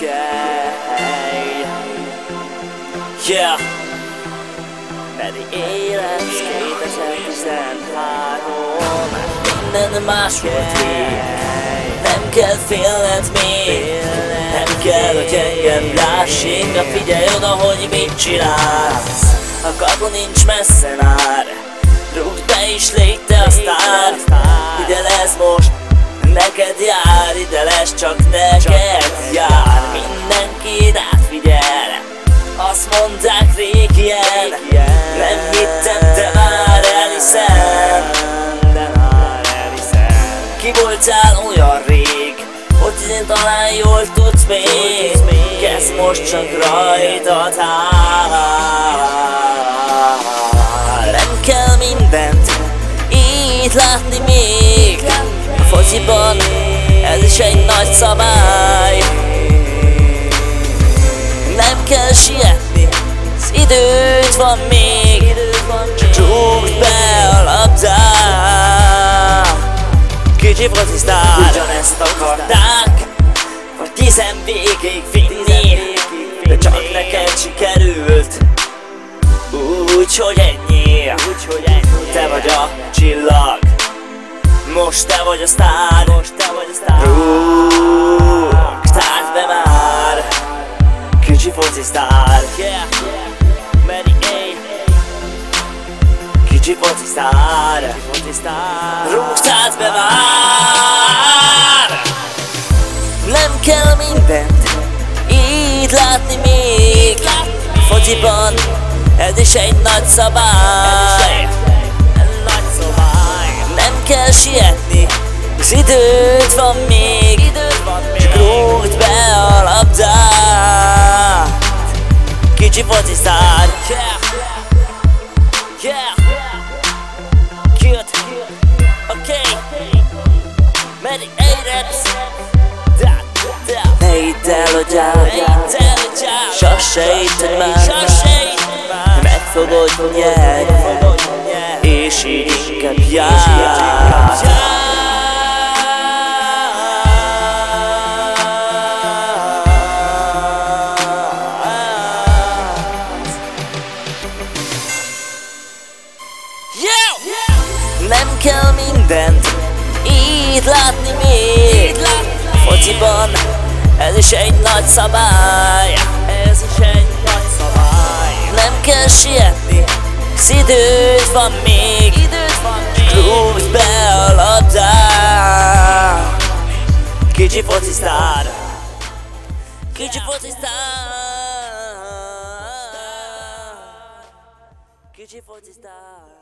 Yeah, yeah. Pedig éles 2013 Minden más volt rég Nem kell félned még. Nem kell, hogy engem láss Inga figyelj oda, hogy mit csinálsz. A kapu nincs messze már. Rúgd be és légy te a sztár. Ide lesz most. Neked jár, ide lesz csak neked ilyen. Nem hittem, de már elhiszem. De már elhiszem. Ki voltál olyan rég Hogy én talán jól tudsz még? Kezd most csak rajtad Nem kell mindent így látni még. A fociban ez is egy nagy szabály Focisztár Ugyanezt akarták Vagy tizen végig vinni De csak neked sikerült. Úgy, hogy ennyi. Te vagy a csillag. Most te vagy a sztár. Most te vagy a sztár. Rúgtál Kicsi foci sztár Rúgtál be már Nem kell mindent Így látni még. Fociban ez is egy nagy szabály. Nem kell sietni Az időt Da Ne hidd el, hogy áll Sose hidd, már meg. Fogod nyerni És így inkább jár Nem kell mindent így látni még. Fociban ez is egy nagy szabály. Ez is egy nagy szabály. Nem kell sietni Az időd van még. Időd van még. Rúgd be a labdát. Kicsi focisztár. Kicsi focisztár. Kicsi focisztár